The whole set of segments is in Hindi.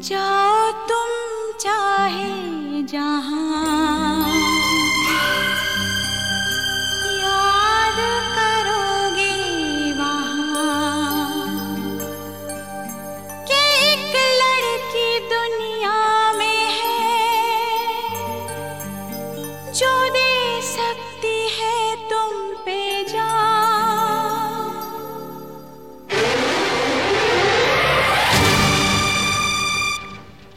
जाओ तुम चाहे जहाँ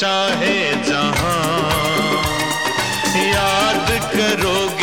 चाहे जहाँ। याद करोगे